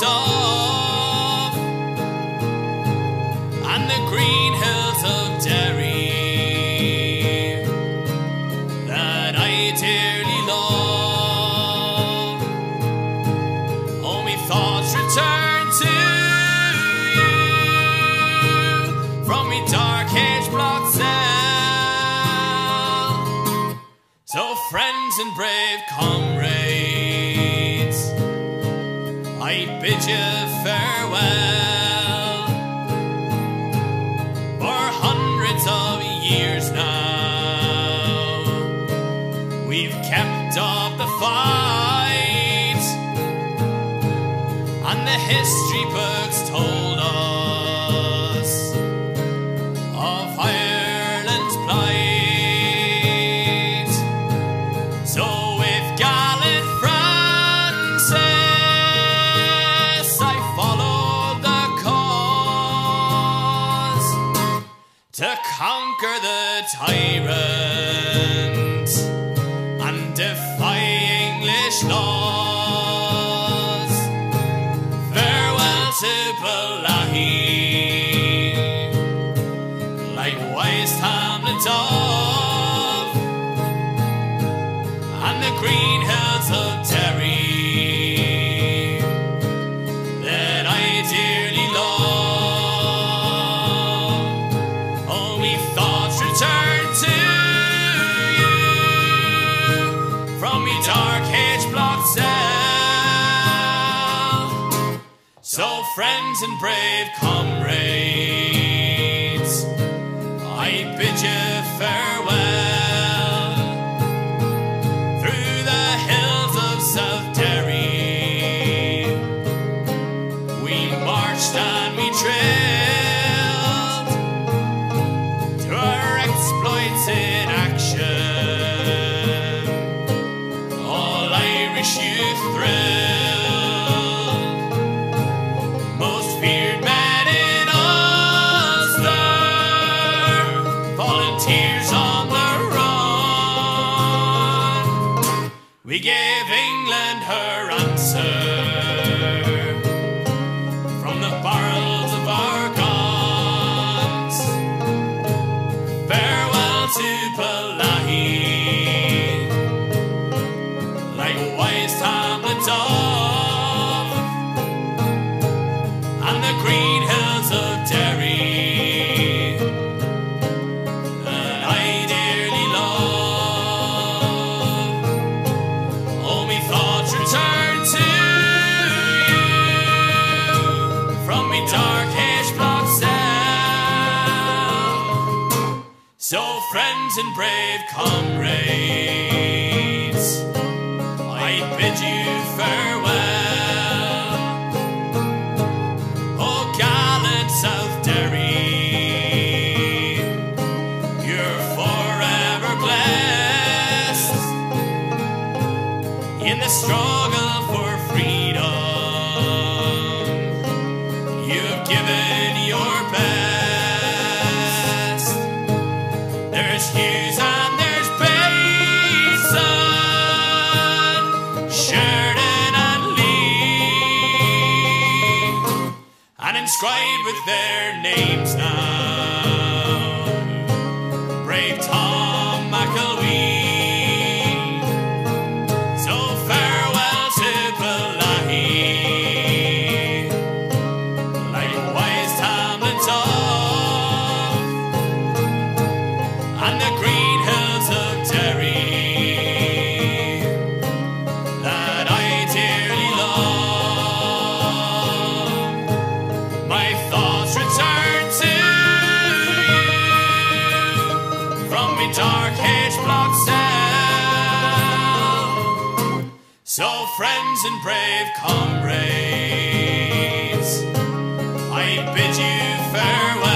Dove and the green hills of Derry that I dearly love. Oh, me thoughts return to you from me dark H-Block cell. So, friends and brave comrades, I bid you farewell. For hundreds of years now, we've kept up the fight, and the history books told to conquer the tyrant So, friends and brave comrades, I bid you farewell through the hills of South Derry. We marched and we drilled We gave England her answer. From the barrels of our guns. Farewell to likewise Hamlet dark H-Block cell. So, friends and brave comrades, I bid you farewell. Oh, gallant South Derry, you're forever blessed in the struggle inscribed with their names now. So, friends and brave comrades, I bid you farewell.